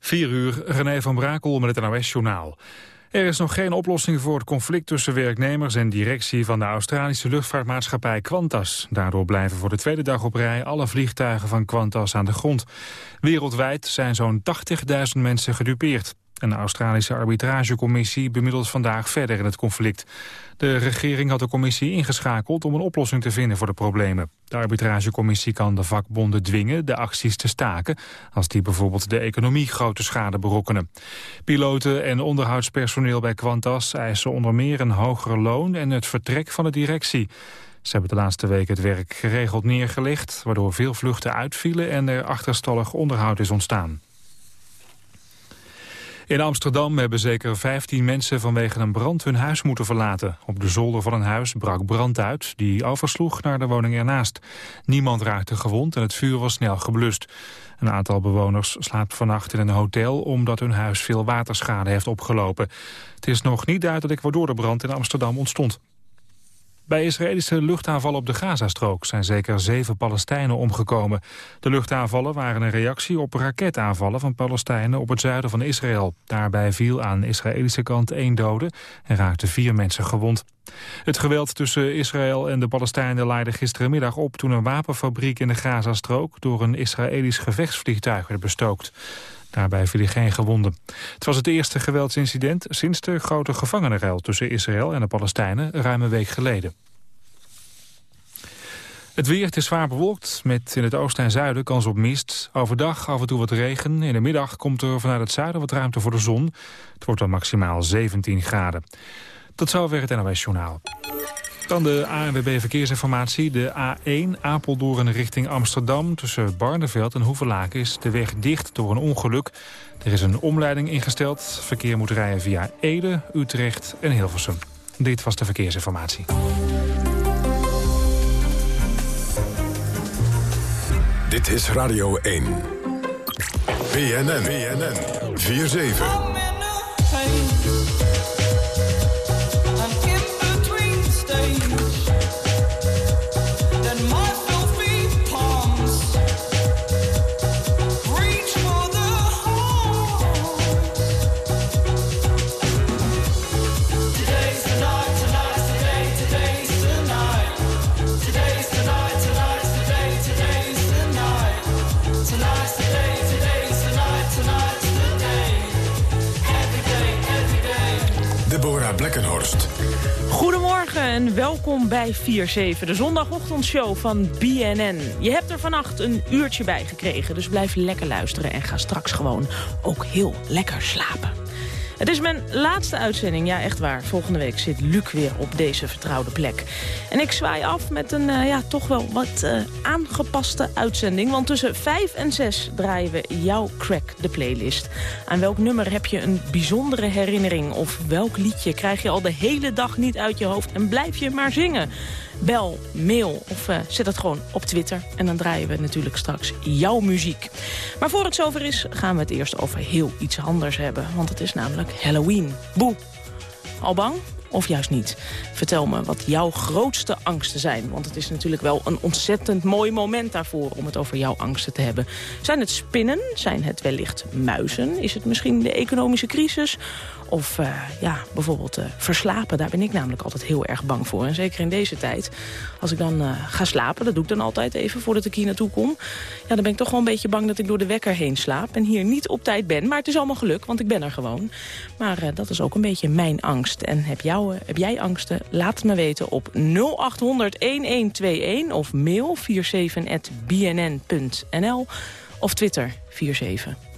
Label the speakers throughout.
Speaker 1: 4 uur, René van Brakel met het NOS-journaal. Er is nog geen oplossing voor het conflict tussen werknemers en directie van de Australische luchtvaartmaatschappij Qantas. Daardoor blijven voor de tweede dag op rij alle vliegtuigen van Qantas aan de grond. Wereldwijd zijn zo'n 80.000 mensen gedupeerd. Een Australische arbitragecommissie bemiddelt vandaag verder in het conflict. De regering had de commissie ingeschakeld om een oplossing te vinden voor de problemen. De arbitragecommissie kan de vakbonden dwingen de acties te staken... als die bijvoorbeeld de economie grote schade berokkenen. Piloten en onderhoudspersoneel bij Qantas eisen onder meer een hoger loon... en het vertrek van de directie. Ze hebben de laatste weken het werk geregeld neergelegd... waardoor veel vluchten uitvielen en er achterstallig onderhoud is ontstaan. In Amsterdam hebben zeker 15 mensen vanwege een brand hun huis moeten verlaten. Op de zolder van een huis brak brand uit, die oversloeg naar de woning ernaast. Niemand raakte gewond en het vuur was snel geblust. Een aantal bewoners slaapt vannacht in een hotel omdat hun huis veel waterschade heeft opgelopen. Het is nog niet duidelijk waardoor de brand in Amsterdam ontstond. Bij Israëlische luchtaanvallen op de Gazastrook zijn zeker zeven Palestijnen omgekomen. De luchtaanvallen waren een reactie op raketaanvallen van Palestijnen op het zuiden van Israël. Daarbij viel aan Israëlische kant één dode en raakten vier mensen gewond. Het geweld tussen Israël en de Palestijnen leidde gisterenmiddag op... toen een wapenfabriek in de Gazastrook door een Israëlisch gevechtsvliegtuig werd bestookt. Daarbij viel geen gewonden. Het was het eerste geweldsincident sinds de grote gevangenenruil tussen Israël en de Palestijnen ruim een week geleden. Het weer, is zwaar bewolkt, met in het oosten en zuiden kans op mist. Overdag af en toe wat regen. In de middag komt er vanuit het zuiden wat ruimte voor de zon. Het wordt dan maximaal 17 graden. Tot zover het NOS Journaal. Dan de ANWB Verkeersinformatie. De A1 Apeldoorn richting Amsterdam. Tussen Barneveld en Hoevelaken is de weg dicht door een ongeluk. Er is een omleiding ingesteld. Verkeer moet rijden via Ede, Utrecht en Hilversum. Dit was de verkeersinformatie.
Speaker 2: Dit is Radio 1. BNN. BNN. 4-7.
Speaker 3: En welkom bij 4-7, de zondagochtendshow van BNN. Je hebt er vannacht een uurtje bij gekregen, dus blijf lekker luisteren... en ga straks gewoon ook heel lekker slapen. Het is mijn laatste uitzending, ja echt waar. Volgende week zit Luc weer op deze vertrouwde plek. En ik zwaai af met een uh, ja, toch wel wat uh, aangepaste uitzending. Want tussen 5 en 6 draaien we jouw Crack de playlist. Aan welk nummer heb je een bijzondere herinnering? Of welk liedje krijg je al de hele dag niet uit je hoofd en blijf je maar zingen? Bel, mail of uh, zet het gewoon op Twitter. En dan draaien we natuurlijk straks jouw muziek. Maar voor het zover is, gaan we het eerst over heel iets anders hebben. Want het is namelijk Halloween. Boe. Al bang? Of juist niet? Vertel me wat jouw grootste angsten zijn. Want het is natuurlijk wel een ontzettend mooi moment daarvoor... om het over jouw angsten te hebben. Zijn het spinnen? Zijn het wellicht muizen? Is het misschien de economische crisis? Of uh, ja, bijvoorbeeld uh, verslapen, daar ben ik namelijk altijd heel erg bang voor. En zeker in deze tijd, als ik dan uh, ga slapen... dat doe ik dan altijd even voordat ik hier naartoe kom... ja, dan ben ik toch wel een beetje bang dat ik door de wekker heen slaap... en hier niet op tijd ben. Maar het is allemaal geluk, want ik ben er gewoon. Maar dat is ook een beetje mijn angst. En heb, jou, heb jij angsten? Laat het me weten op 0800-1121 of mail 47.bnn.nl of Twitter 47.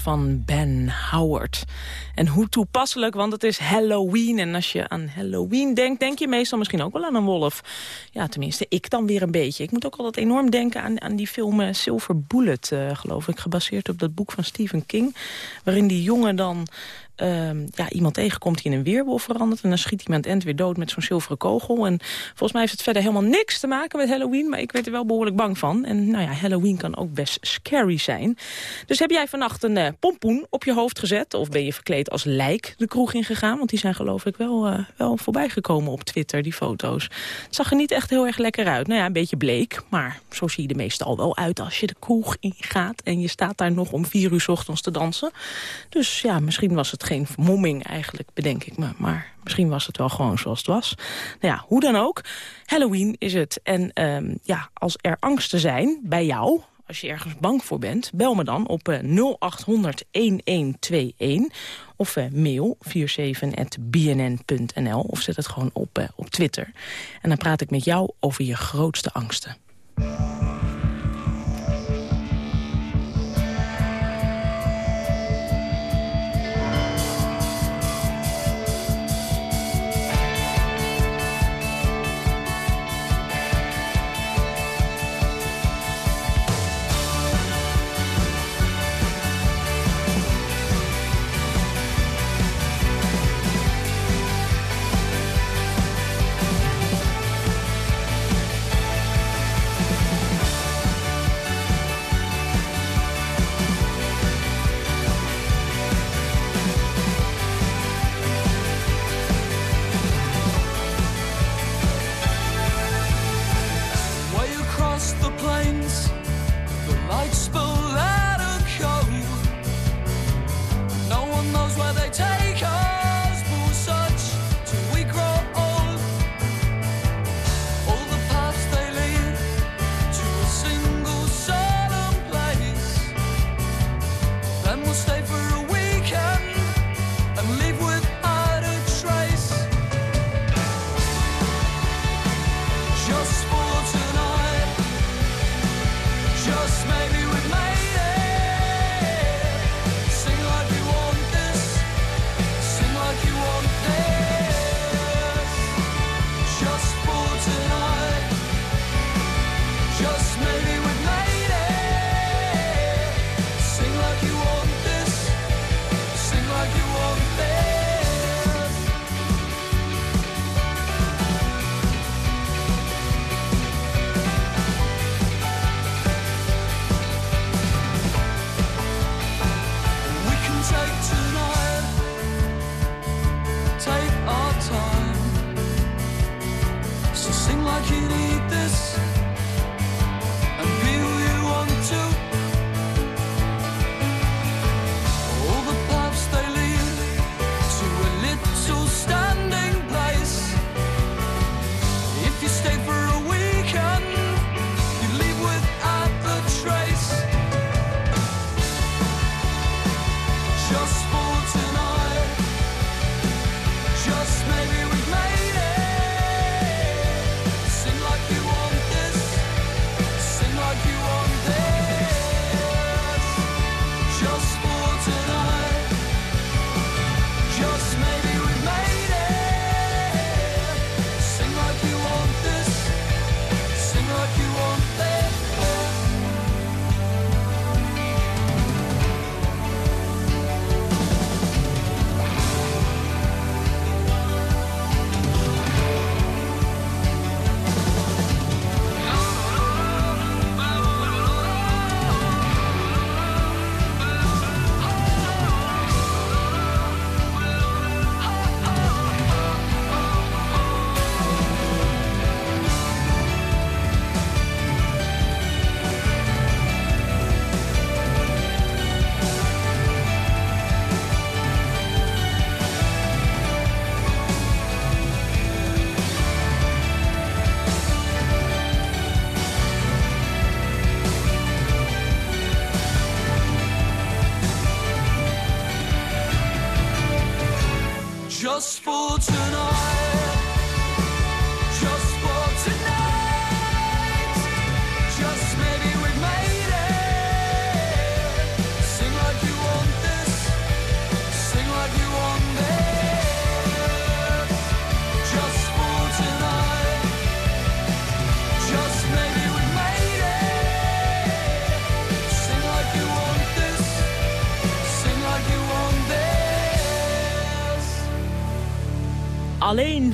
Speaker 4: Van Ben Howard. En hoe toepasselijk, want het is Halloween. En als je aan Halloween denkt, denk je meestal misschien ook wel aan een wolf. Ja, tenminste, ik dan weer een beetje. Ik moet ook altijd enorm denken aan, aan die film uh, Silver Bullet, uh, geloof ik. Gebaseerd op dat boek van Stephen King. Waarin die jongen dan uh, ja, iemand tegenkomt die in een weerwolf verandert... en dan schiet iemand end weer dood met zo'n zilveren kogel. En volgens mij heeft het verder helemaal niks te maken met Halloween... maar ik werd er wel behoorlijk bang van. En nou ja, Halloween kan ook best scary zijn. Dus heb jij vannacht een uh, pompoen op je hoofd gezet... of ben je verkleed als lijk de kroeg ingegaan? Want die zijn geloof ik wel, uh, wel voorbij gekomen op Twitter, die foto's. Het zag er niet echt heel erg lekker uit. Nou ja, een beetje bleek, maar zo zie je er meestal wel uit... als je de kroeg ingaat en je staat daar nog om vier uur ochtends te dansen. Dus ja, misschien was het geen vermomming eigenlijk, bedenk ik me. Maar misschien was het wel gewoon zoals het was. Nou ja, hoe dan ook. Halloween is het. En um, ja, als er angsten zijn bij jou, als je ergens bang voor bent, bel me dan op uh, 0800-1121 of uh, mail 47.bnn.nl of zet het gewoon op, uh, op Twitter. En dan praat ik met jou over je grootste angsten.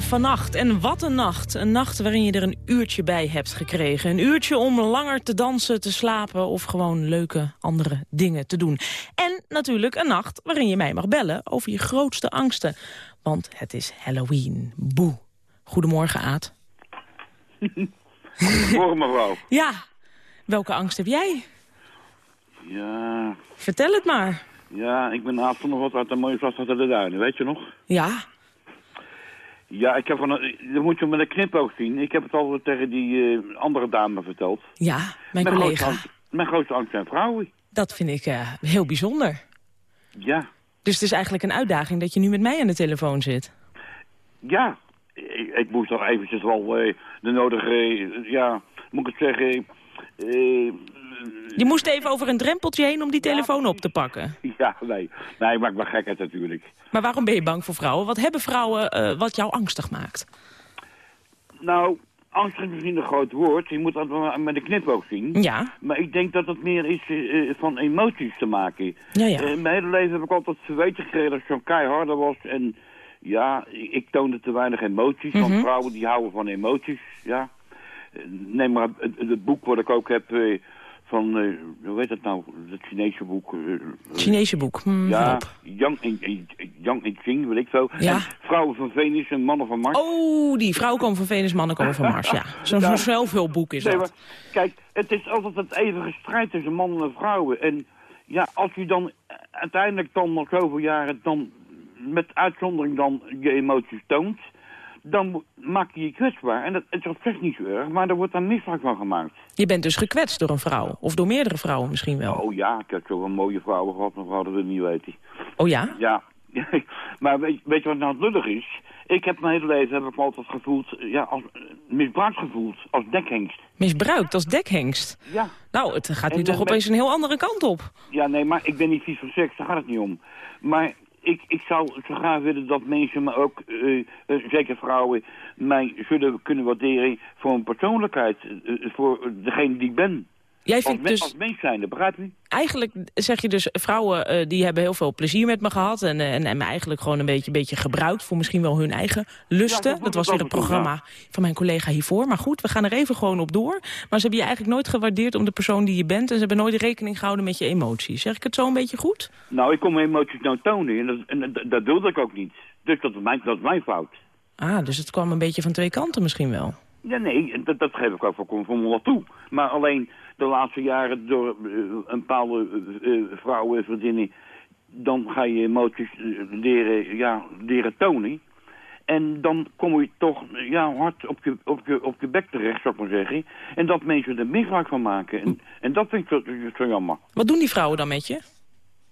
Speaker 3: Vannacht. En wat een nacht. Een nacht waarin je er een uurtje bij hebt gekregen. Een uurtje om langer te dansen, te slapen... of gewoon leuke andere dingen te doen. En natuurlijk een nacht waarin je mij mag bellen over je grootste angsten. Want het is Halloween. Boe. Goedemorgen, Aad.
Speaker 5: Goedemorgen, mevrouw.
Speaker 3: Ja. Welke angst heb jij?
Speaker 5: Ja,
Speaker 3: Vertel het maar.
Speaker 5: ja, ik ben Aad van nog wat uit de mooie uit de duinen, weet je nog?
Speaker 3: Ja.
Speaker 5: Ja, ik heb van een, dat moet je met een knipoog zien. Ik heb het al tegen die eh, andere dame verteld.
Speaker 3: Ja, mijn collega.
Speaker 5: mijn grootste angst zijn vrouwen.
Speaker 3: Dat vind ik eh, heel bijzonder.
Speaker 5: Ja,
Speaker 3: Dus het is eigenlijk een uitdaging dat je nu met mij aan de telefoon zit.
Speaker 5: ja. Ik, ik moest toch eventjes wel eh, de nodige, ja, moet ik het zeggen...
Speaker 3: Je moest even over een drempeltje heen om die telefoon op te pakken.
Speaker 5: ja, nee. Nee, maar ik ben gekheid natuurlijk.
Speaker 3: Maar waarom ben je bang voor vrouwen? Wat hebben vrouwen eh, wat jou angstig maakt?
Speaker 5: Nou, angst is misschien een groot woord. Je moet dat met een knipoog zien.
Speaker 3: Ja,
Speaker 5: Maar ik denk dat het meer is eh, eh, van emoties te maken.
Speaker 3: ja, ja.
Speaker 5: In mijn hele leven heb ik altijd verweten gekregen dat ik zo'n keiharde was. En ja, ik, toonde te weinig emoties.
Speaker 3: Mhm.
Speaker 5: Want vrouwen die houden van emoties, ja. Neem maar het, het- boek wat ik ook heb van, eh, hoe heet dat nou? Het Chinese boek. eh, eh,
Speaker 3: Chinese boek. Hm,
Speaker 5: ja. Yang in, Yang in Ching, weet ik zo.
Speaker 3: Ja.
Speaker 5: En vrouwen van Venus en mannen van Mars.
Speaker 3: Oh, die vrouwen komen van Venus, mannen komen van Mars. Ja, zo'n
Speaker 5: Ja.
Speaker 3: zelfhulpboek is
Speaker 5: Nee,
Speaker 3: dat.
Speaker 5: maar kijk, het is altijd het eeuwige strijd tussen mannen en vrouwen. En ja, als je dan uiteindelijk dan na zoveel jaren dan met uitzondering dan je emoties toont, dan maak je je kwetsbaar. En dat is op zich niet zo erg, maar er wordt dan misbruik van gemaakt.
Speaker 3: Je bent dus gekwetst door een vrouw. Of door meerdere vrouwen misschien wel.
Speaker 5: Oh ja, ik heb zoveel mooie vrouwen gehad, mevrouw, dat wil je niet weten.
Speaker 3: Oh ja?
Speaker 5: Ja, maar weet, weet je wat nou het lullig is? Ik heb mijn hele leven heb ik me altijd gevoeld, ja, als, eh, misbruikt gevoeld, als dekhengst.
Speaker 3: Misbruikt als dekhengst.
Speaker 5: Ja.
Speaker 3: Nou, het gaat nu
Speaker 5: En
Speaker 3: toch opeens een heel andere kant op.
Speaker 5: Ja, nee, maar ik ben niet vies van seks, daar gaat het niet om. Maar ik, ik zou zo graag willen dat mensen, maar ook eh, eh, zeker vrouwen, mij zullen kunnen waarderen voor een persoonlijkheid. eh, voor degene die ik ben.
Speaker 3: Jij
Speaker 5: Als,
Speaker 3: vindt
Speaker 5: me-
Speaker 3: dus...
Speaker 5: als mens zijnde, begrijp je?
Speaker 3: eigenlijk zeg je dus, vrouwen eh, die hebben heel veel plezier met me gehad... en, eh, en, en me eigenlijk gewoon een beetje, beetje gebruikt voor misschien wel hun eigen lusten.
Speaker 5: Ja,
Speaker 3: dat was weer het programma van mijn collega hiervoor. Maar goed, we gaan er even gewoon op door. Maar ze hebben je eigenlijk nooit gewaardeerd om de persoon die je bent... en ze hebben nooit rekening gehouden met je emoties. Zeg ik het zo een beetje goed?
Speaker 5: Nou, ik kon mijn emoties nou tonen en dat, en dat, dat wilde ik ook niet. Dus dat is mijn, dat is mijn fout.
Speaker 3: Ah, dus het kwam een beetje van twee kanten misschien wel.
Speaker 5: Ja, nee, dat, dat geef ik ook voor, voor me wel toe. Maar alleen de laatste jaren door eh, een bepaalde eh, eh, vrouwen en vriendinnen... dan ga je emoties leren, ja, leren tonen. En dan kom je toch ja, hard op je, op, je, op je bek terecht, zou ik maar zeggen. En dat mensen er misbruik van maken. En, en dat vind ik zo, zo jammer.
Speaker 3: Wat doen die vrouwen dan met je?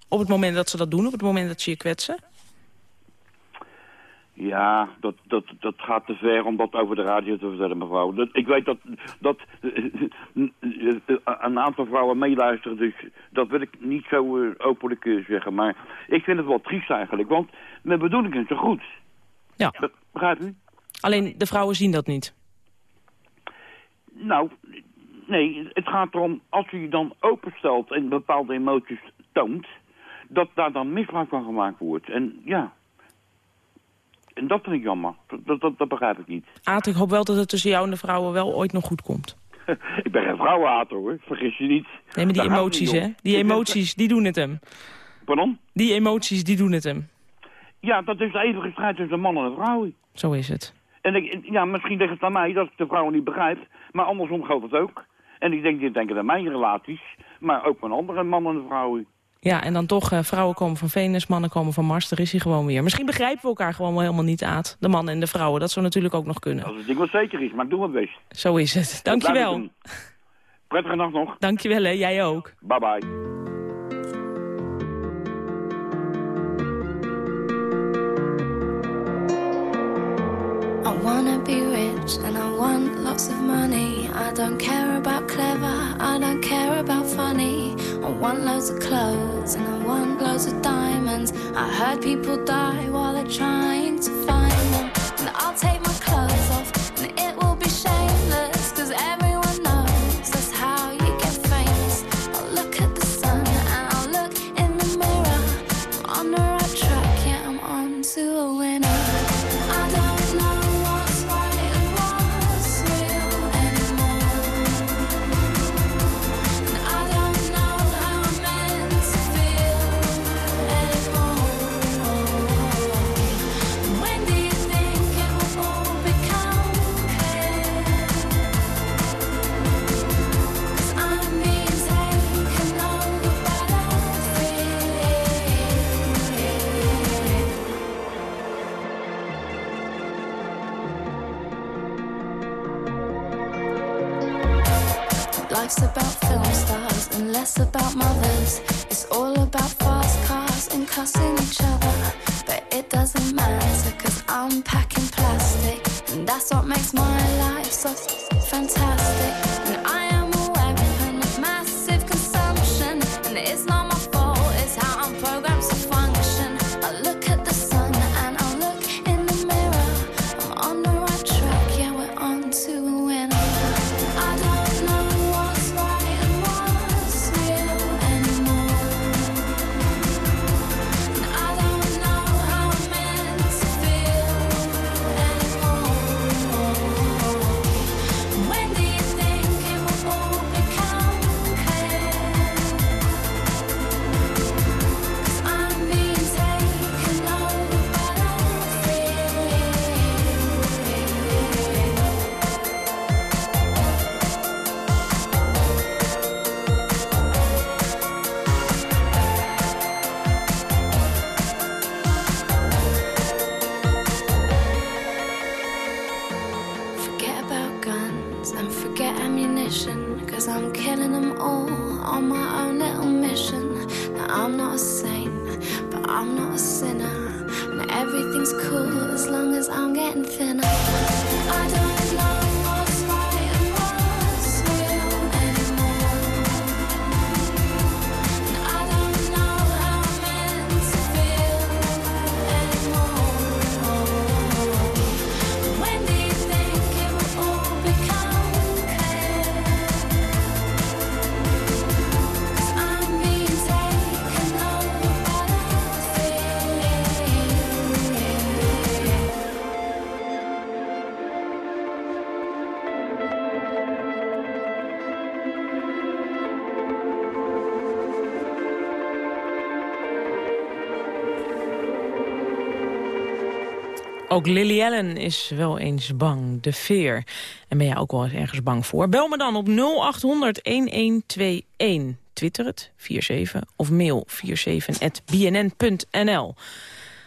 Speaker 3: Op het moment dat ze dat doen, op het moment dat ze je kwetsen?
Speaker 5: Ja, dat, dat, dat gaat te ver om dat over de radio te vertellen, mevrouw. Dat, ik weet dat, dat eh, een aantal vrouwen meeluisteren, dus dat wil ik niet zo eh, openlijk eh, zeggen. Maar ik vind het wel triest eigenlijk, want mijn bedoeling is zo goed.
Speaker 3: Ja,
Speaker 5: Dat, begrijpt u?
Speaker 3: alleen de vrouwen zien dat niet.
Speaker 5: Nou, nee, het gaat erom, als u je dan openstelt en bepaalde emoties toont, dat daar dan misbruik van gemaakt wordt. En ja, en dat vind ik jammer. Dat, dat, dat begrijp ik niet.
Speaker 3: Aad, ik hoop wel dat het tussen jou en de vrouwen wel ooit nog goed komt.
Speaker 5: ik ben geen vrouwenhater hoor, vergis je niet.
Speaker 3: Nee, maar die
Speaker 5: Daar
Speaker 3: emoties, hè? Die emoties, die doen het hem.
Speaker 5: Pardon?
Speaker 3: Die emoties, die doen het hem.
Speaker 5: Ja, dat is de eeuwige strijd tussen mannen en vrouwen.
Speaker 3: Zo is het.
Speaker 5: En ik, ja, misschien ligt het aan mij dat ik de vrouwen niet begrijp, maar andersom geldt het ook. En ik denk, dit denken aan mijn relaties, maar ook van andere mannen en vrouwen.
Speaker 3: Ja, en dan toch, eh, vrouwen komen van Venus, mannen komen van Mars. Daar is hij gewoon weer. Misschien begrijpen we elkaar gewoon wel helemaal niet, Aad. De mannen en de vrouwen, dat zou natuurlijk ook nog kunnen.
Speaker 5: Als het ding wel zeker is, maar ik doe mijn best.
Speaker 3: Zo is het.
Speaker 5: Dat
Speaker 3: Dankjewel.
Speaker 5: Prettige nacht nog.
Speaker 3: Dankjewel, hè. Jij ook.
Speaker 5: Bye bye.
Speaker 6: I wanna be rich and I want lots of money. I don't care about clever, I don't care want loads of clothes and I want loads of diamonds. I heard people die while they're trying to find them. And I'll take my less about mothers. It's all about fast cars and cussing each other.
Speaker 3: Ook Lily Allen is wel eens bang, de veer. En ben jij ook wel eens ergens bang voor? Bel me dan op 0800-1121. Twitter het, 47, of mail 47.bnn.nl.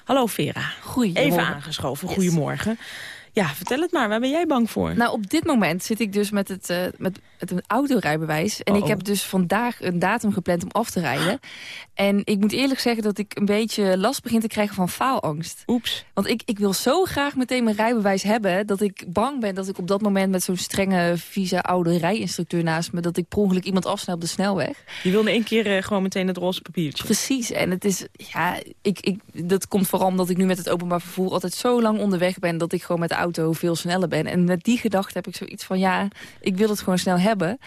Speaker 3: Hallo Vera.
Speaker 7: Goedemorgen.
Speaker 3: Even aangeschoven,
Speaker 7: Yes.
Speaker 3: Ja, vertel het maar, waar ben jij bang voor?
Speaker 7: Nou, op dit moment zit ik dus met het, eh, met het autorijbewijs. En
Speaker 3: Oh,
Speaker 7: ik
Speaker 3: oh.
Speaker 7: heb dus vandaag een datum gepland om af te rijden. En ik moet eerlijk zeggen dat ik een beetje last begin te krijgen van faalangst.
Speaker 3: Oeps.
Speaker 7: Want ik, ik wil zo graag meteen mijn rijbewijs hebben... dat ik bang ben dat ik op dat moment met zo'n strenge, vieze oude rijinstructeur naast me... dat ik per ongeluk iemand afsnel op de snelweg.
Speaker 3: Je wilde één keer eh, gewoon meteen het roze papiertje.
Speaker 7: Precies, en het is, ja, ik, ik, dat komt vooral omdat ik nu met het openbaar vervoer altijd zo lang onderweg ben dat ik gewoon met de auto veel sneller ben. En met die gedachte heb ik zoiets van, ja, ik wil het gewoon snel hebben.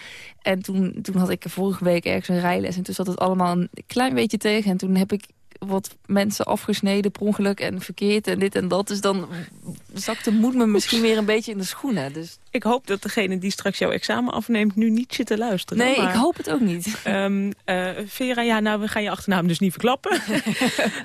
Speaker 7: En toen, toen had ik vorige week ergens een rijles en toen zat het allemaal een klein beetje tegen. En toen heb ik wat mensen afgesneden per ongeluk en verkeerd en dit en dat. Dus dan zakt de moed me misschien weer een beetje in de schoenen. Dus
Speaker 3: Ik hoop dat degene die straks jouw examen afneemt nu niet zit te luisteren.
Speaker 7: nee,
Speaker 3: maar-
Speaker 7: ik hoop het ook niet.
Speaker 3: Ehm, eh, Vera, ja, nou, we gaan je achternaam dus niet verklappen.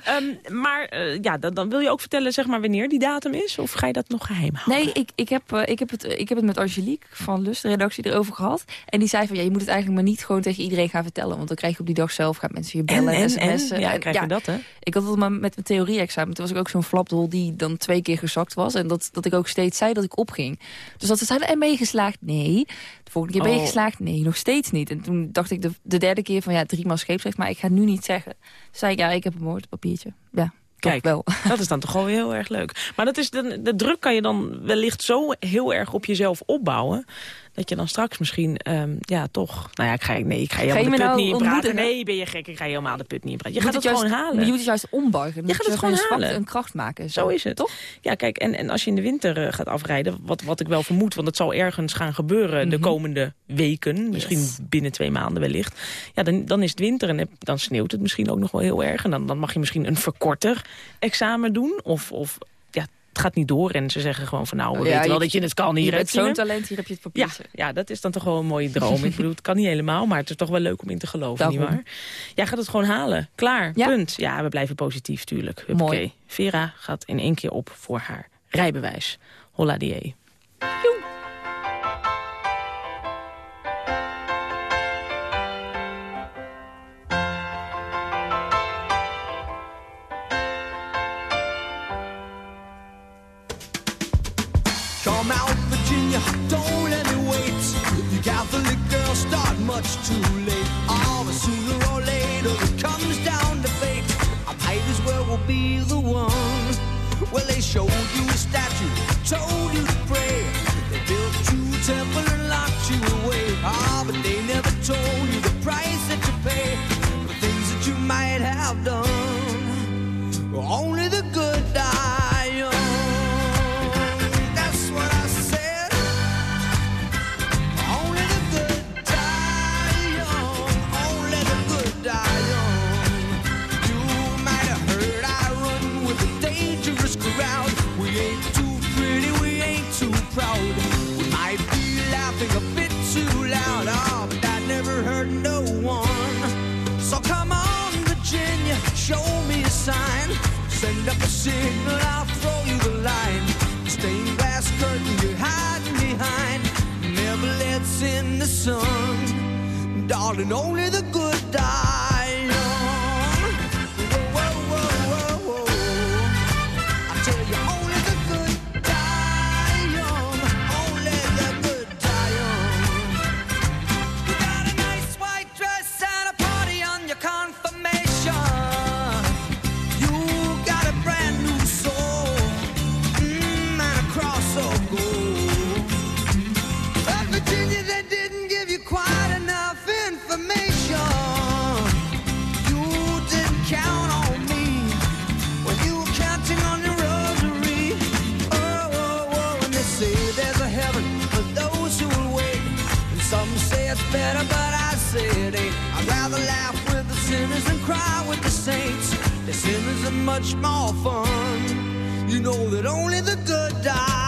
Speaker 3: Ehm, maar eh, ja, dan, dan wil je ook vertellen zeg maar, wanneer die datum is? Of ga je dat nog geheim houden?
Speaker 7: Nee, ik, ik, heb, eh, ik, heb het, ik heb het met Angelique van Lust, de redactie, erover gehad. En die zei van, ja, je moet het eigenlijk maar niet gewoon tegen iedereen gaan vertellen. Want dan krijg je op die dag zelf, gaan mensen je bellen en, sms'en.
Speaker 3: Ja,
Speaker 7: En
Speaker 3: krijg je dat, hè?
Speaker 7: Ik had het maar met mijn theorie-examen. Toen was ik ook zo'n flapdol die dan twee keer gezakt was. En dat, dat ik ook steeds zei dat ik opging. Dus dat ze zeiden, en ben je geslaagd? Nee. De volgende keer ben je
Speaker 3: Oh.
Speaker 7: geslaagd? Nee, nog steeds niet. En toen dacht ik de, de derde keer van, ja, drie maal scheepsrecht. Maar ik ga nu niet zeggen. Toen zei ik, ja, ik heb een moordpapiertje. Ja,
Speaker 3: Kijk.
Speaker 7: wel.
Speaker 3: Dat is dan toch wel heel erg leuk. Maar dat is de, de druk kan je dan wellicht zo heel erg op jezelf opbouwen... dat je dan straks misschien, ehm, ja, toch... Nou ja, ik ga, nee, ik ga helemaal de put
Speaker 7: nou
Speaker 3: niet in praten. Nee, ben je gek, ik ga helemaal de put niet in praten. Je gaat het,
Speaker 7: juist,
Speaker 3: gewoon halen.
Speaker 7: Je moet het juist ombuigen.
Speaker 3: Je gaat het gewoon halen.
Speaker 7: een kracht maken.
Speaker 3: Zo is het.
Speaker 7: Toch?
Speaker 3: Ja, kijk, en, en als je in de winter eh, gaat afrijden, wat, wat ik wel vermoed... want het zal ergens gaan gebeuren de
Speaker 7: Mhm.
Speaker 3: komende weken... misschien
Speaker 7: Yes.
Speaker 3: binnen twee maanden wellicht... ja, dan, dan is het winter en dan sneeuwt het misschien ook nog wel heel erg... en dan, dan mag je misschien een verkorter examen doen... of, of het gaat niet door en ze zeggen gewoon van... nou, we
Speaker 7: Ja,
Speaker 3: weten wel
Speaker 7: je-
Speaker 3: dat je het kan hier.
Speaker 7: Je bent zo'n talent, hier heb je het
Speaker 3: Ja,
Speaker 7: papiertje.
Speaker 3: ja, dat is dan toch wel een mooie droom. ik bedoel, het kan niet helemaal, maar het is toch wel leuk om in te geloven,
Speaker 7: Daarom.
Speaker 3: nietwaar? Jij gaat het gewoon halen. Klaar,
Speaker 7: Ja.
Speaker 3: punt. Ja, we blijven positief, tuurlijk.
Speaker 7: Mooi.
Speaker 3: Vera gaat in één keer op voor haar rijbewijs. Holla die.
Speaker 4: Much too late. Oh, but sooner or later it comes down to fate. I might as well be the one. Well, they showed you a statue, signal, I'll throw you the line. Stained glass curtain you're hiding behind never lets in the sun. Darling, only the good die ain't. I'd rather laugh with the sinners than cry with the saints. The sinners are much more fun. You know that only the good die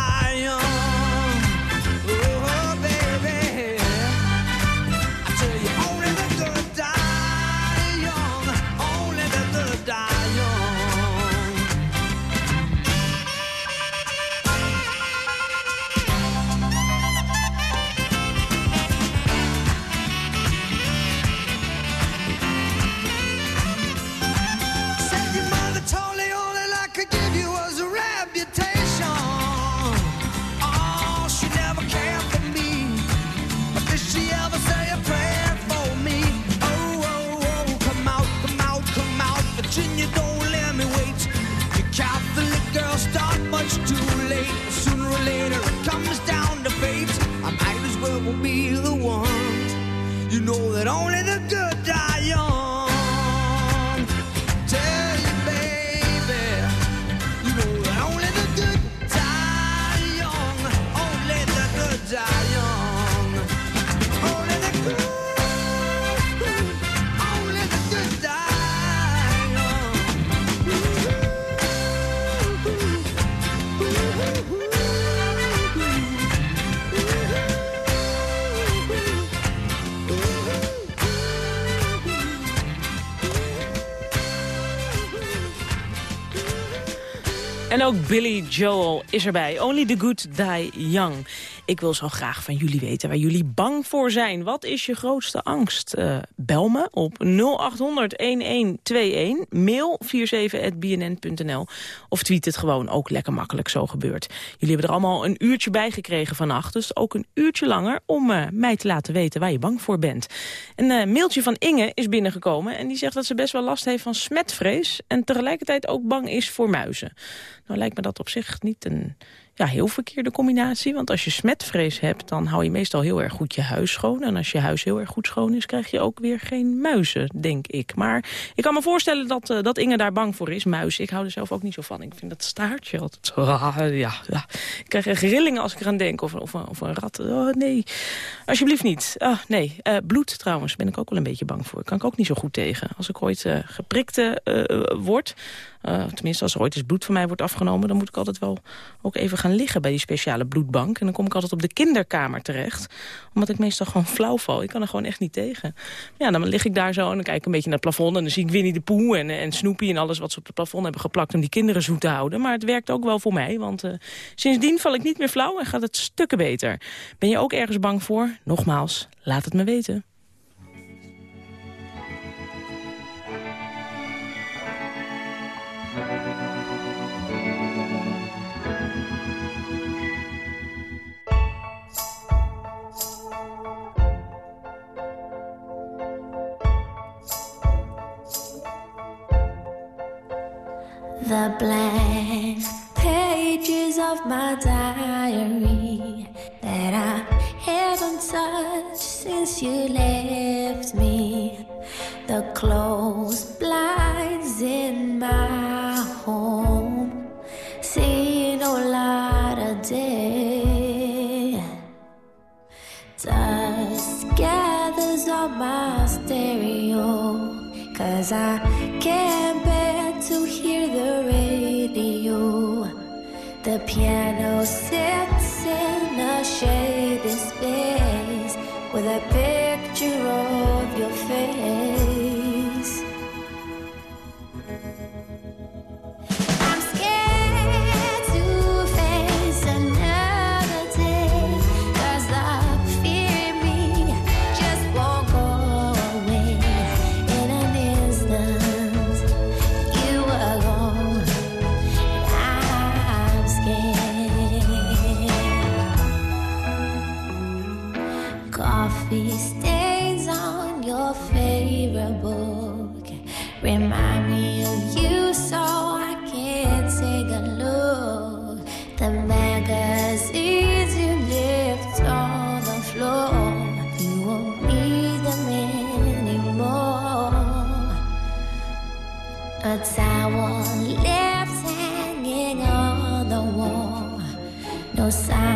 Speaker 3: ook Billy Joel is erbij. Only the good die young. Ik wil zo graag van jullie weten waar jullie bang voor zijn. Wat is je grootste angst? Eh, bel me op 0800-1121. Mail 47.bnn.nl. Of tweet het gewoon, ook lekker makkelijk zo gebeurt. Jullie hebben er allemaal een uurtje bij gekregen vannacht. Dus ook een uurtje langer om eh, mij te laten weten waar je bang voor bent. Een eh, mailtje van Inge is binnengekomen. En die zegt dat ze best wel last heeft van smetvrees. En tegelijkertijd ook bang is voor muizen. Nou lijkt me dat op zich niet een ja, heel verkeerde combinatie. Want als je smetvrees hebt, dan hou je meestal heel erg goed je huis schoon. En als je huis heel erg goed schoon is, krijg je ook weer geen muizen, denk ik. Maar ik kan me voorstellen dat, uh, dat Inge daar bang voor is, muizen. Ik hou er zelf ook niet zo van. Ik vind dat staartje altijd. Ja, ja. Ik krijg echt rillingen als ik eraan denk. Of, of, of een rat. Oh, nee. Alsjeblieft niet. Oh, nee. Uh, bloed trouwens ben ik ook wel een beetje bang voor. Kan ik ook niet zo goed tegen. Als ik ooit uh, geprikt word... Uh, tenminste, als er ooit eens bloed van mij wordt afgenomen... dan moet ik altijd wel ook even gaan liggen bij die speciale bloedbank. En dan kom ik altijd op de kinderkamer terecht. Omdat ik meestal gewoon flauw val. Ik kan er gewoon echt niet tegen. Ja, dan lig ik daar zo en dan kijk ik een beetje naar het plafond... en dan zie ik Winnie de Poe en, en Snoopy en alles wat ze op het plafond hebben geplakt... om die kinderen zoet te houden. Maar het werkt ook wel voor mij, want uh, sindsdien val ik niet meer flauw... en gaat het stukken beter. Ben je ook ergens bang voor? Nogmaals, laat het me weten.
Speaker 8: 就算。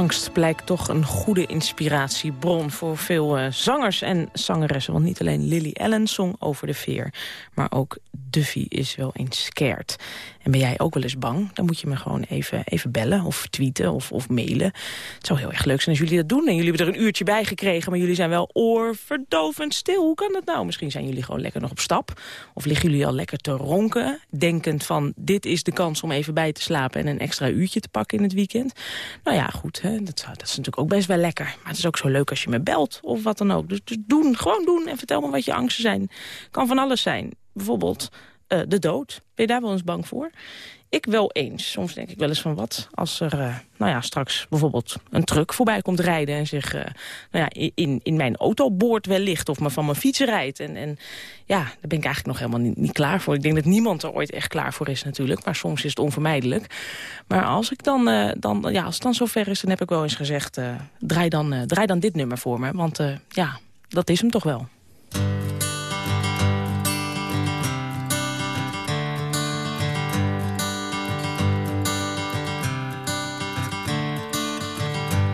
Speaker 3: Angst blijkt toch een goede inspiratiebron voor veel eh, zangers en zangeressen. Want niet alleen Lily Allen zong over de veer, maar ook Duffy is wel eens scared. En ben jij ook wel eens bang? Dan moet je me gewoon even, even bellen of tweeten of, of mailen. Het zou heel erg leuk zijn als jullie dat doen. En jullie hebben er een uurtje bij gekregen, maar jullie zijn wel oorverdovend stil. Hoe kan dat nou? Misschien zijn jullie gewoon lekker nog op stap. Of liggen jullie al lekker te ronken, denkend van... dit is de kans om even bij te slapen en een extra uurtje te pakken in het weekend. Nou ja, goed, hè? Dat, dat is natuurlijk ook best wel lekker. Maar het is ook zo leuk als je me belt of wat dan ook. Dus, dus doen, gewoon doen en vertel me wat je angsten zijn. Kan van alles zijn. Bijvoorbeeld eh, de dood. Ben je daar wel eens bang voor? Ik wel eens. Soms denk ik wel eens van wat als er eh, nou ja, straks bijvoorbeeld een truck voorbij komt rijden... en zich eh, nou ja, in, in mijn auto boort wellicht of me van mijn fiets rijdt. En, en ja, daar ben ik eigenlijk nog helemaal niet, niet klaar voor. Ik denk dat niemand er ooit echt klaar voor is natuurlijk. Maar soms is het onvermijdelijk. Maar als, ik dan, dan, ja, als het dan zover is, dan heb ik wel eens gezegd... draai, dan, draai dan dit nummer voor me. Want ja, dat is hem toch wel.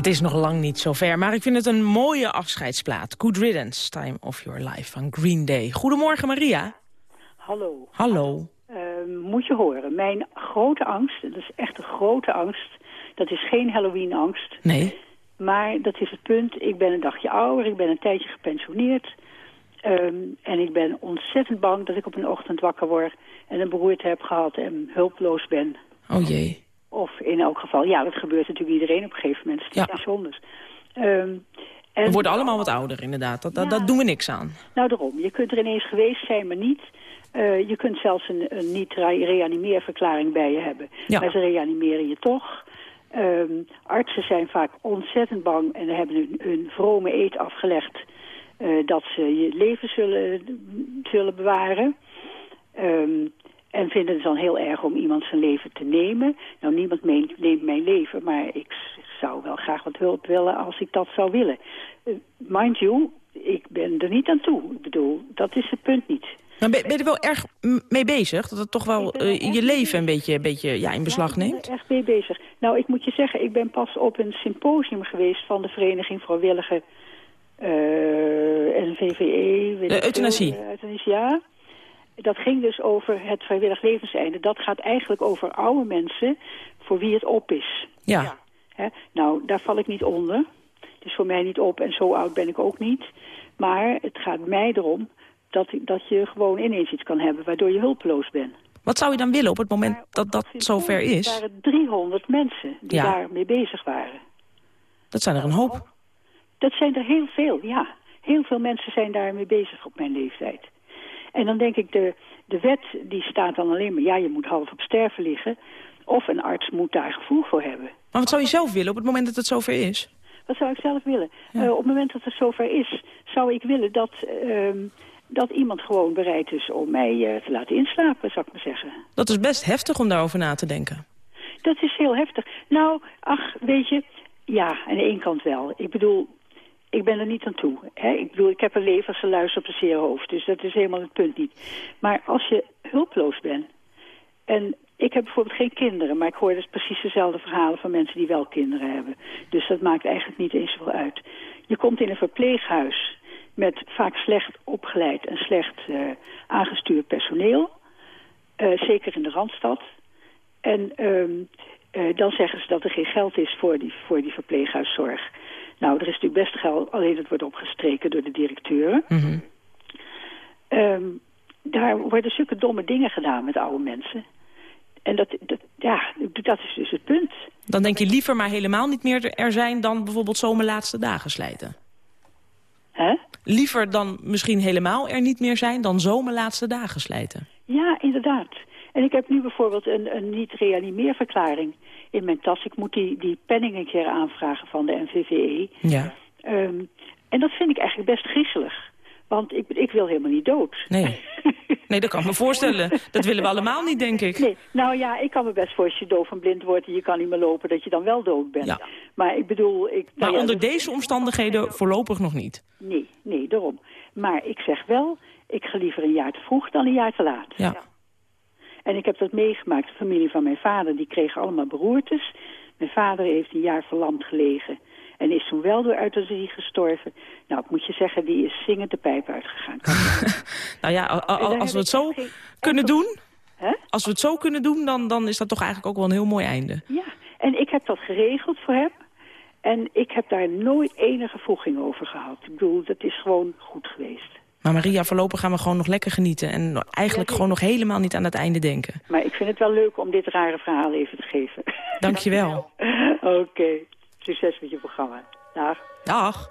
Speaker 3: Het is nog lang niet zover, maar ik vind het een mooie afscheidsplaat. Good Riddance, Time of Your Life van Green Day. Goedemorgen Maria.
Speaker 9: Hallo.
Speaker 3: Hallo.
Speaker 9: Eh, moet je horen, mijn grote angst, dat is echt een grote angst... dat is geen Halloween-angst,
Speaker 3: Nee.
Speaker 9: maar dat is het punt... ik ben een dagje ouder, ik ben een tijdje gepensioneerd... ehm, en ik ben ontzettend bang dat ik op een ochtend wakker word... en een beroerte heb gehad en hulpeloos ben.
Speaker 3: Oh jee.
Speaker 9: Of in elk geval, ja, dat gebeurt natuurlijk iedereen op een gegeven moment. Het is
Speaker 3: Ja.
Speaker 9: niet bijzonders. Ehm, en,
Speaker 3: We worden allemaal wat ouder inderdaad. Dat, dat,
Speaker 9: Ja.
Speaker 3: dat doen we niks aan.
Speaker 9: Nou, daarom. Je kunt er ineens geweest zijn, maar niet. Eh, je kunt zelfs een, een niet-reanimeerverklaring bij je hebben.
Speaker 3: Ja.
Speaker 9: Maar ze reanimeren je toch. Ehm, artsen zijn vaak ontzettend bang en hebben hun, hun vrome eet afgelegd... eh, dat ze je leven zullen, zullen bewaren. Ehm, en vinden het dan heel erg om iemand zijn leven te nemen. Nou, niemand meent, neemt mijn leven, maar ik zou wel graag wat hulp willen als ik dat zou willen. Eh, mind you, ik ben er niet aan toe. Ik bedoel, dat is het punt niet.
Speaker 3: Maar ben, ben je er wel erg mee bezig? Dat het toch wel eh, je leven een beetje, een beetje ja, in beslag
Speaker 9: Ja, ik ben
Speaker 3: neemt?
Speaker 9: er echt mee bezig. Nou, ik moet je zeggen, ik ben pas op een symposium geweest van de Vereniging Vrijwillige eh NVVE.
Speaker 3: De euthanasie.
Speaker 9: veel, euthanasie, ja. Dat ging dus over het vrijwillig levenseinde. Dat gaat eigenlijk over oude mensen voor wie het op is.
Speaker 3: Ja.
Speaker 9: Nou, daar val ik niet onder. Het is voor mij niet op en zo oud ben ik ook niet. Maar het gaat mij erom dat, dat je gewoon ineens iets kan hebben... waardoor je hulpeloos bent.
Speaker 3: Wat zou je dan willen op het moment
Speaker 9: Maar
Speaker 3: dat dat zover is?
Speaker 9: waren 300 mensen die
Speaker 3: Ja.
Speaker 9: daarmee bezig waren.
Speaker 3: Dat zijn er een hoop.
Speaker 9: Dat zijn er heel veel, ja. Heel veel mensen zijn daarmee bezig op mijn leeftijd. En dan denk ik, de, de wet die staat dan alleen maar... ja, je moet half op sterven liggen... of een arts moet daar gevoel voor hebben.
Speaker 3: Maar wat zou je zelf willen op het moment dat het zover is?
Speaker 9: Wat zou ik zelf willen? Eh, op het moment dat het zover is, zou ik willen dat, ehm, dat iemand gewoon bereid is om mij eh, te laten inslapen, zou ik maar zeggen.
Speaker 3: Dat is best heftig om daarover na te denken.
Speaker 9: Dat is heel heftig. Nou, ach, weet je, ja, aan de ene kant wel. Ik bedoel, ik ben er niet aan toe. Hè? Ik bedoel, ik heb een levergeluid op een zeer hoofd, dus dat is helemaal het punt niet. Maar als je hulpeloos bent, en ik heb bijvoorbeeld geen kinderen, maar ik hoor dus precies dezelfde verhalen van mensen die wel kinderen hebben. Dus dat maakt eigenlijk niet eens zoveel uit. Je komt in een verpleeghuis met vaak slecht opgeleid en slecht eh, aangestuurd personeel. Eh, zeker in de Randstad. En ehm, eh, dan zeggen ze dat er geen geld is voor die, voor die verpleeghuiszorg. Nou, er is natuurlijk best geld, alleen het wordt opgestreken door de directeuren.
Speaker 3: Mhm.
Speaker 9: Ehm, daar worden zulke domme dingen gedaan met oude mensen. En dat, dat, ja, dat is dus het punt.
Speaker 3: Dan denk je liever maar helemaal niet meer er zijn... dan bijvoorbeeld zomaar laatste dagen slijten.
Speaker 9: Hè?
Speaker 3: Liever dan misschien helemaal er niet meer zijn... dan zomaar laatste dagen slijten.
Speaker 9: Ja, inderdaad. En ik heb nu bijvoorbeeld een, een niet-reanimeerverklaring in mijn tas. Ik moet die, die penning een keer aanvragen van de NVVE.
Speaker 3: Ja.
Speaker 9: Ehm, en dat vind ik eigenlijk best griezelig. Want ik, ik wil helemaal niet dood.
Speaker 3: Nee. Nee, dat kan ik me voorstellen. Dat willen we allemaal niet, denk ik.
Speaker 9: Nee, nou ja, ik kan me best voor als je doof en blind wordt en je kan niet meer lopen, dat je dan wel dood bent.
Speaker 3: Ja.
Speaker 9: Maar ik bedoel... Ik,
Speaker 3: Maar
Speaker 9: nou ja,
Speaker 3: onder deze omstandigheden voorlopig nog niet.
Speaker 9: Nee, nee, daarom. Maar ik zeg wel, ik ga liever een jaar te vroeg dan een jaar te laat.
Speaker 3: Ja.
Speaker 9: En ik heb dat meegemaakt. De familie van mijn vader, die kreeg allemaal beroertes. Mijn vader heeft een jaar verlamd gelegen. En is toen wel door euthanasie gestorven. Nou, ik moet je zeggen, die is zingend de pijp uitgegaan.
Speaker 3: Nou ja, als we het zo
Speaker 9: geen
Speaker 3: kunnen doen...
Speaker 9: Hè?
Speaker 3: Als we het zo kunnen doen, dan, dan is dat toch eigenlijk ook wel een heel mooi einde.
Speaker 9: Ja, en ik heb dat geregeld voor hem. En ik heb daar nooit enige voeging over gehad. Ik bedoel, dat is gewoon goed geweest.
Speaker 3: Maar Maria, voorlopig gaan we gewoon nog lekker genieten. En eigenlijk gewoon nog helemaal niet aan het einde denken.
Speaker 9: Maar ik vind het wel leuk om dit rare verhaal even te geven.
Speaker 3: Dankjewel.
Speaker 9: Oké, succes met je programma. Dag.
Speaker 3: Dag.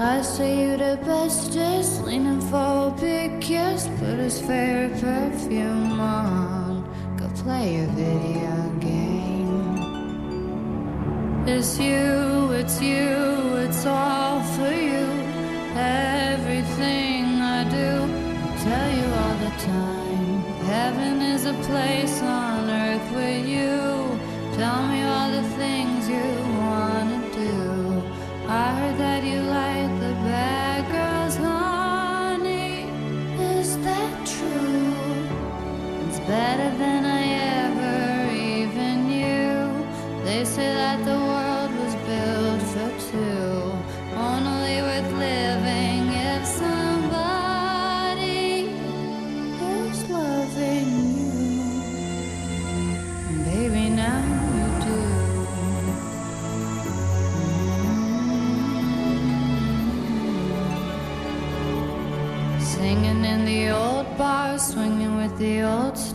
Speaker 10: I say you the bestest, leaning for a big kiss, put his favorite perfume on, go play a video game. It's you, it's you, it's all for you. Everything I do, I tell you all the time. Heaven is a place on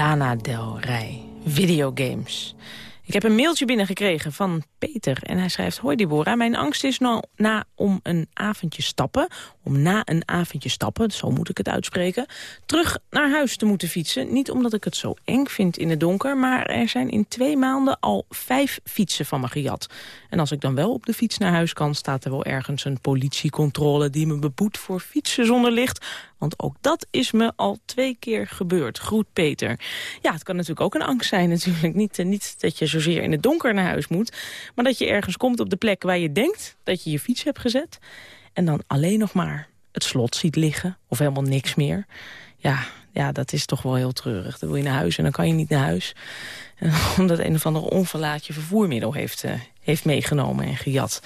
Speaker 3: Lana Del Rey, videogames. Ik heb een mailtje binnengekregen van Peter. En hij schrijft, hoi Deborah, mijn angst is nou na om een avondje stappen, om na een avondje stappen, zo moet ik het uitspreken, terug naar huis te moeten fietsen. Niet omdat ik het zo eng vind in het donker, maar er zijn in twee maanden al vijf fietsen van me gejat. En als ik dan wel op de fiets naar huis kan, staat er wel ergens een politiecontrole die me beboet voor fietsen zonder licht. Want ook dat is me al twee keer gebeurd. Groet Peter. Ja, het kan natuurlijk ook een angst zijn natuurlijk. Niet, eh, niet dat je zozeer in het donker naar huis moet. Maar dat je ergens komt op de plek waar je denkt dat je je fiets hebt gezet. En dan alleen nog maar het slot ziet liggen. Of helemaal niks meer. Ja, ja, dat is toch wel heel treurig. Dan wil je naar huis en dan kan je niet naar huis. Omdat een of andere onverlaatje vervoermiddel heeft, eh, heeft meegenomen en gejat.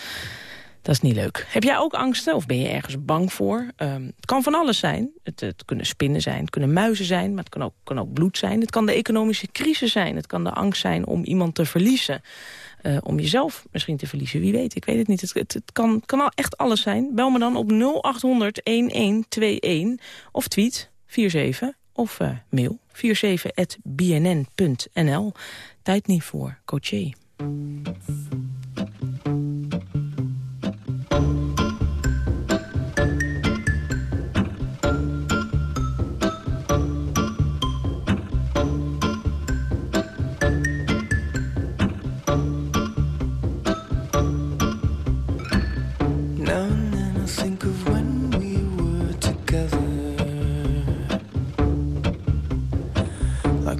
Speaker 3: Dat is niet leuk. Heb jij ook angsten of ben je ergens bang voor? Ehm, het kan van alles zijn. Het, het kunnen spinnen zijn, het kunnen muizen zijn... maar het kan ook, kan ook bloed zijn. Het kan de economische crisis zijn. Het kan de angst zijn om iemand te verliezen. Eh, om jezelf misschien te verliezen, wie weet. Ik weet het niet. Het, het, kan, kan al echt alles zijn. Bel me dan op 0800-1121 of tweet 47 of eh, mail 47.bnn.nl. Tijd niet voor Coaché.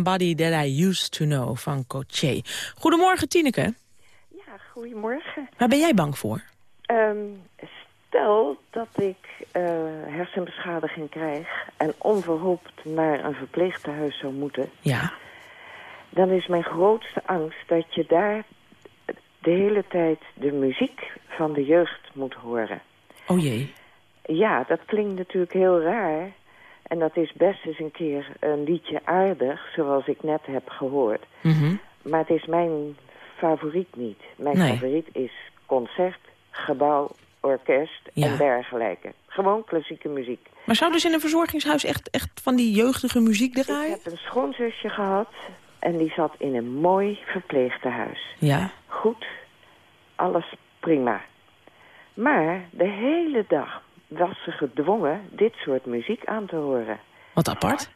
Speaker 3: Somebody That I Used To Know van Coché. Goedemorgen, Tineke.
Speaker 11: Ja, goedemorgen.
Speaker 3: Waar ben jij bang voor?
Speaker 11: Ehm, stel dat ik eh, hersenbeschadiging krijg en onverhoopt naar een verpleegtehuis zou moeten...
Speaker 3: Ja.
Speaker 11: dan is mijn grootste angst dat je daar de hele tijd de muziek van de jeugd moet horen.
Speaker 3: Oh jee.
Speaker 11: Ja, dat klinkt natuurlijk heel raar. En dat is best eens een keer een liedje aardig, zoals ik net heb gehoord.
Speaker 3: Mhm.
Speaker 11: Maar het is mijn favoriet niet. Mijn
Speaker 3: Nee.
Speaker 11: favoriet is concert, gebouw, orkest
Speaker 3: Ja.
Speaker 11: en dergelijke. Gewoon klassieke muziek.
Speaker 3: Maar zouden ze in een verzorgingshuis echt, echt van die jeugdige muziek
Speaker 11: Ik
Speaker 3: draaien?
Speaker 11: heb een schoonzusje gehad en die zat in een mooi verpleegtehuis.
Speaker 3: Ja.
Speaker 11: Goed, alles prima. Maar de hele dag was ze gedwongen dit soort muziek aan te horen.
Speaker 3: Wat apart.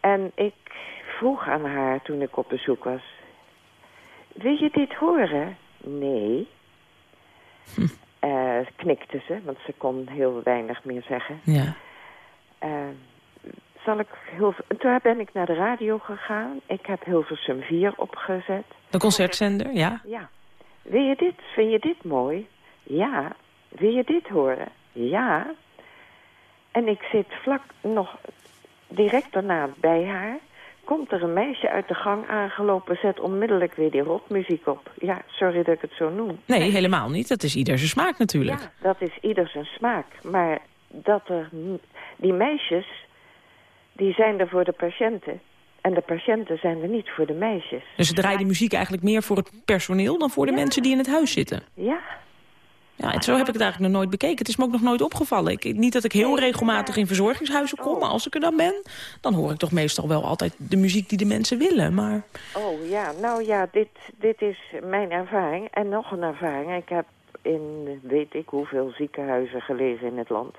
Speaker 11: En ik vroeg aan haar toen ik op bezoek was... Wil je dit horen? Nee. Eh, knikte ze, want ze kon heel weinig meer zeggen.
Speaker 3: Ja.
Speaker 11: Eh, zal ik heel, toen ben ik naar de radio gegaan. Ik heb Hilversum 4 opgezet.
Speaker 3: De concertzender, ja.
Speaker 11: Ja. Wil je dit? Vind je dit mooi? Ja. Wil je dit horen? Ja. En ik zit vlak nog direct daarna bij haar. Komt er een meisje uit de gang aangelopen, zet onmiddellijk weer die rockmuziek op. Ja, sorry dat ik het zo noem.
Speaker 3: Nee, helemaal niet. Dat is ieder zijn smaak natuurlijk.
Speaker 11: Ja, dat is ieder zijn smaak. Maar dat er... Die meisjes, die zijn er voor de patiënten. En de patiënten zijn er niet voor de meisjes.
Speaker 3: Dus ze draaien de muziek eigenlijk meer voor het personeel dan voor de mensen die in het huis zitten.
Speaker 11: Ja,
Speaker 3: Ja, en zo heb ik het eigenlijk nog nooit bekeken. Het is me ook nog nooit opgevallen. Ik, niet dat ik heel regelmatig in verzorgingshuizen kom, maar als ik er dan ben... dan hoor ik toch meestal wel altijd de muziek die de mensen willen. Maar
Speaker 11: Oh ja, nou ja, dit, dit is mijn ervaring. En nog een ervaring. Ik heb in weet ik hoeveel ziekenhuizen gelezen in het land.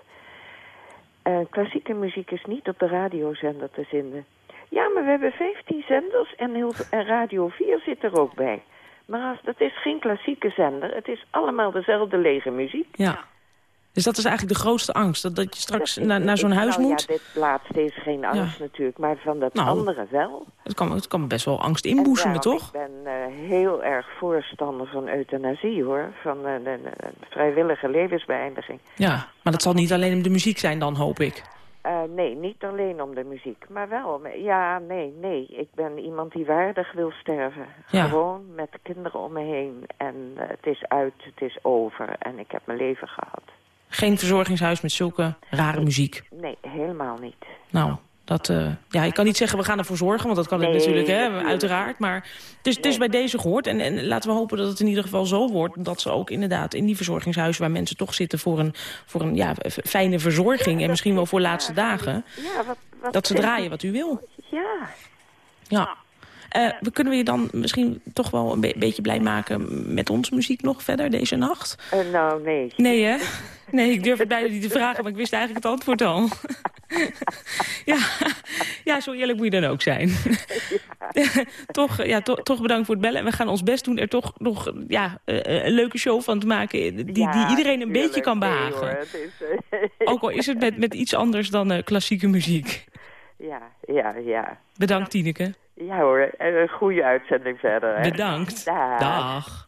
Speaker 11: Eh, klassieke muziek is niet op de radiozender te vinden. Ja, maar we hebben 15 zenders en, heel, en Radio 4 zit er ook bij. Maar dat is geen klassieke zender. Het is allemaal dezelfde lege muziek.
Speaker 3: ja. Dus dat is eigenlijk de grootste angst. Dat, dat je straks naar, naar zo'n huis
Speaker 11: nou
Speaker 3: moet.
Speaker 11: Ja, dit laatste is geen angst natuurlijk, maar van dat
Speaker 3: Nou,
Speaker 11: andere wel.
Speaker 3: Het kan, het kan best wel angst
Speaker 11: En
Speaker 3: inboezemen, toch?
Speaker 11: Ik ben eh, heel erg voorstander van euthanasie, hoor. Van de- de vrijwillige levensbeëindiging.
Speaker 3: Ja, maar dat zal niet alleen om de muziek zijn dan, hoop ik.
Speaker 11: Eh, nee, niet alleen om de muziek, maar wel. om- Ja, nee, nee. Ik ben iemand die waardig wil sterven.
Speaker 3: Ja.
Speaker 11: Gewoon met kinderen om me heen. En eh, het is uit, het is over. En ik heb mijn leven gehad.
Speaker 3: Geen verzorgingshuis met zulke rare muziek.
Speaker 11: Nee, helemaal niet.
Speaker 3: Nou, dat, eh, ja, ik kan niet zeggen we gaan ervoor zorgen, want dat kan ik natuurlijk, hè, uiteraard. Maar het is, het is bij deze gehoord. En, en laten we hopen dat het in ieder geval zo wordt... dat ze ook inderdaad in die verzorgingshuizen waar mensen toch zitten... voor een, voor een ja, fijne verzorging en misschien wel voor laatste dagen...
Speaker 11: Ja, wat, wat
Speaker 3: dat ze draaien wat u wil.
Speaker 11: Ja.
Speaker 3: Ja. Eh, we kunnen we je dan misschien toch wel een be- beetje blij maken met onze muziek nog verder deze nacht?
Speaker 11: Eh, nou, nee.
Speaker 3: Nee, hè? Nee, ik durf het bijna niet te vragen, maar ik wist eigenlijk het antwoord al. ja. ja, zo eerlijk moet je dan ook zijn. toch, ja, to- toch bedankt voor het bellen. En we gaan ons best doen er toch nog ja, eh, een leuke show van te maken... die, die
Speaker 11: Ja,
Speaker 3: iedereen een beetje kan
Speaker 11: Nee,
Speaker 3: behagen.
Speaker 11: hoor, het is, eh,
Speaker 3: ook al is het met, met iets anders dan eh, klassieke muziek.
Speaker 11: ja, ja, ja.
Speaker 3: Bedankt, Tineke.
Speaker 11: Ja hoor, en een goede uitzending verder. Hè?
Speaker 3: Bedankt.
Speaker 11: Dag.
Speaker 3: Dag.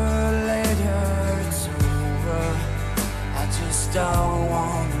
Speaker 4: don't wanna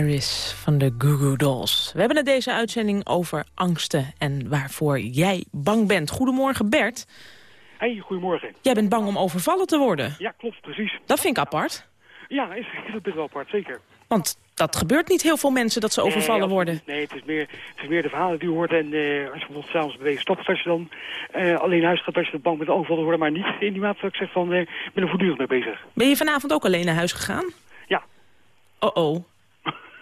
Speaker 3: Iris van de Goo Goo Dolls. We hebben het deze uitzending over angsten en waarvoor jij bang bent. Goedemorgen Bert.
Speaker 12: Hey, goedemorgen.
Speaker 3: Jij bent bang om overvallen te worden.
Speaker 12: Ja, klopt, precies.
Speaker 3: Dat vind ik apart.
Speaker 12: Ja, is, is best wel apart, zeker.
Speaker 3: Want dat gebeurt niet heel veel mensen dat ze overvallen
Speaker 12: Nee,
Speaker 3: worden.
Speaker 12: Nee, het is, meer, het is meer de verhalen die je hoort. En eh, als je bijvoorbeeld s'avonds bij deze stapt, als je dan eh, alleen huis gaat, als je bang bent overvallen te worden, maar niet in die mate dat ik zeg van, eh, ik ben er voortdurend mee bezig.
Speaker 3: Ben je vanavond ook alleen naar huis gegaan?
Speaker 12: Ja.
Speaker 3: Oh-oh.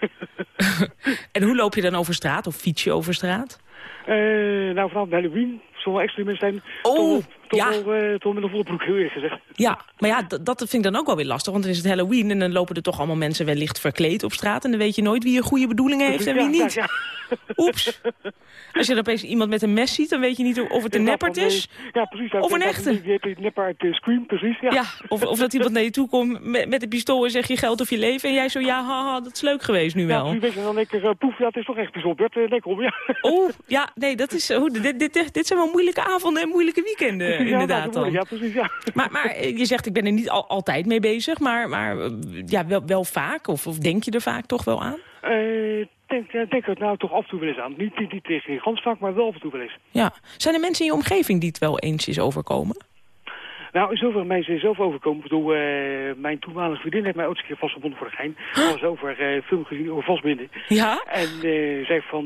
Speaker 3: en hoe loop je dan over straat of fiets je over straat?
Speaker 12: Eh, nou, bij Halloween zal wel extra mensen zijn.
Speaker 3: Oh,
Speaker 12: toch
Speaker 3: ja.
Speaker 12: wel, eh, toch met een volle broek, heel eerlijk gezegd.
Speaker 3: Ja, maar ja, dat vind ik dan ook wel weer lastig. Want dan is het Halloween en dan lopen er toch allemaal mensen wellicht verkleed op straat. En dan weet je nooit wie een goede bedoelingen heeft en wie
Speaker 12: Ja,
Speaker 3: niet.
Speaker 12: ja,
Speaker 3: Oeps. Als je dan opeens iemand met een mes ziet, dan weet je niet of het een neppert
Speaker 12: van,
Speaker 3: is.
Speaker 12: eh, Ja, precies.
Speaker 3: Of een echte.
Speaker 12: Die nepper uit eh, Scream, precies. Ja,
Speaker 3: Ja, of, of dat iemand naar je toe komt met, met een pistool en zegt je geld of je leven. En jij zo, ja, haha, dat is leuk geweest nu
Speaker 12: Ja,
Speaker 3: wel.
Speaker 12: weet je, dan denk ik, eh, poef, ja, het is toch echt bijzonder. Eh, denk om, ja.
Speaker 3: Oh, ja, nee, dat is, oh, dit, dit zijn wel moeilijke avonden en moeilijke weekenden,
Speaker 12: Ja,
Speaker 3: inderdaad.
Speaker 12: Ja, precies, ja.
Speaker 3: Maar, maar je zegt, ik ben er niet al, altijd mee bezig, maar, maar ja, wel, wel vaak? Of, of denk je er vaak toch wel aan?
Speaker 12: Eh, denk, denk er nou toch af en toe wel eens aan. Niet, niet, niet tegen gans vaak, maar wel af en toe wel eens.
Speaker 3: Ja. Zijn er mensen in je omgeving die het wel eens is overkomen?
Speaker 12: Nou, zoveel mensen is zelf overkomen. Ik bedoel, eh, mijn toenmalige vriendin heeft mij ook eens een keer vastgebonden voor de gein. Alles over eh, film gezien, over vastbinden.
Speaker 3: Ja?
Speaker 12: En eh zei van,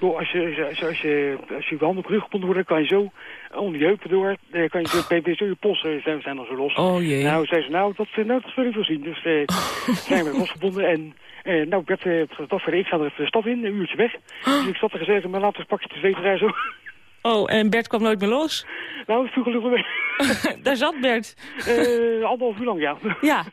Speaker 12: joh, als, je, als, je, als, je, als je handen op rug gebonden wordt, dan kan je zo onder je heupen door. Dan kan je zo, je zo je polsen zijn, zijn dan zo los.
Speaker 3: Oh jee.
Speaker 12: Nou, zei ze, nou, dat, nou, dat wil ik wel zien. Dus eh zijn we vastgebonden en... eh nou, Bert, eh, dat verder, ik ga er even de stad in, een uurtje weg. Dus ik zat er gezegd, maar later pak je te zweten daar zo.
Speaker 3: Oh, en Bert kwam nooit meer los?
Speaker 12: Nou, viel gelukkig mee.
Speaker 3: Daar zat Bert.
Speaker 12: Eh, anderhalf uur lang, ja.
Speaker 3: Ja.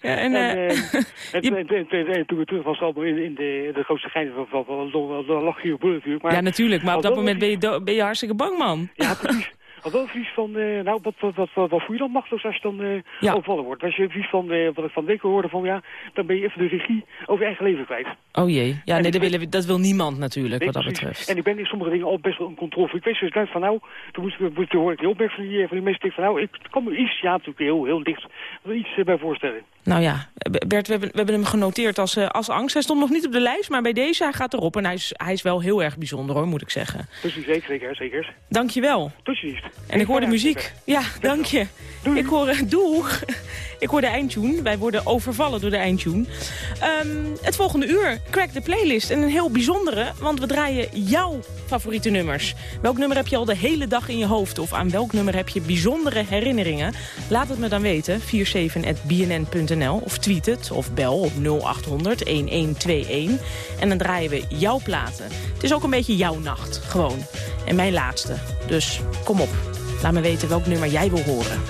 Speaker 3: ja en,
Speaker 12: En,
Speaker 3: eh,
Speaker 12: eh, en, en, en- en- en toen we terug was, allemaal in, in de, de grootste gein van, van, van, lag je op natuurlijk. Maar
Speaker 3: ja, natuurlijk. Maar op dat moment ben je, ben je hartstikke bang, man.
Speaker 12: Ja, precies. Had wel zoiets van, eh, nou, wat, wat, wat, wat, wat voel je dan machteloos als je dan eh
Speaker 3: Ja.
Speaker 12: overvallen wordt? Als je zoiets van, eh, wat ik van de week hoorde van, ja, dan ben je even de regie over je eigen leven kwijt.
Speaker 3: Oh jee. Ja,
Speaker 12: En
Speaker 3: nee, dat, willen we, dat wil niemand natuurlijk,
Speaker 12: Nee,
Speaker 3: wat dat
Speaker 12: precies.
Speaker 3: betreft.
Speaker 12: En ik ben in sommige dingen al best wel een controle. Ik weet zoiets van, nou, toen, moest, toen hoorde ik die opmerking van die, van die mensen. Ik van, nou, ik kan me iets, ja, natuurlijk heel, heel dicht, iets bij voorstellen.
Speaker 3: Nou ja, Bert, we hebben, we hebben hem genoteerd als, eh, als angst. Hij stond nog niet op de lijst, maar bij deze hij gaat erop. En hij is, hij is wel heel erg bijzonder, hoor, moet ik zeggen.
Speaker 12: Precies, zeker, zeker, zeker.
Speaker 3: Dank je wel.
Speaker 12: Tot ziens.
Speaker 3: En ik hoor de muziek. Ja, dank je. Ik hoor, eh, doeg. Ik hoor de eindtune. Wij worden overvallen door de eindtune. Ehm, het volgende uur, crack de playlist. En een heel bijzondere, want we draaien jouw favoriete nummers. Welk nummer heb je al de hele dag in je hoofd? Of aan welk nummer heb je bijzondere herinneringen? Laat het me dan weten, 47.bnn.nl of tweet het of bel op 0800 1121. En dan draaien we jouw platen. Het is ook een beetje jouw nacht, gewoon. En mijn laatste. Dus kom op, laat me weten welk nummer jij wil horen.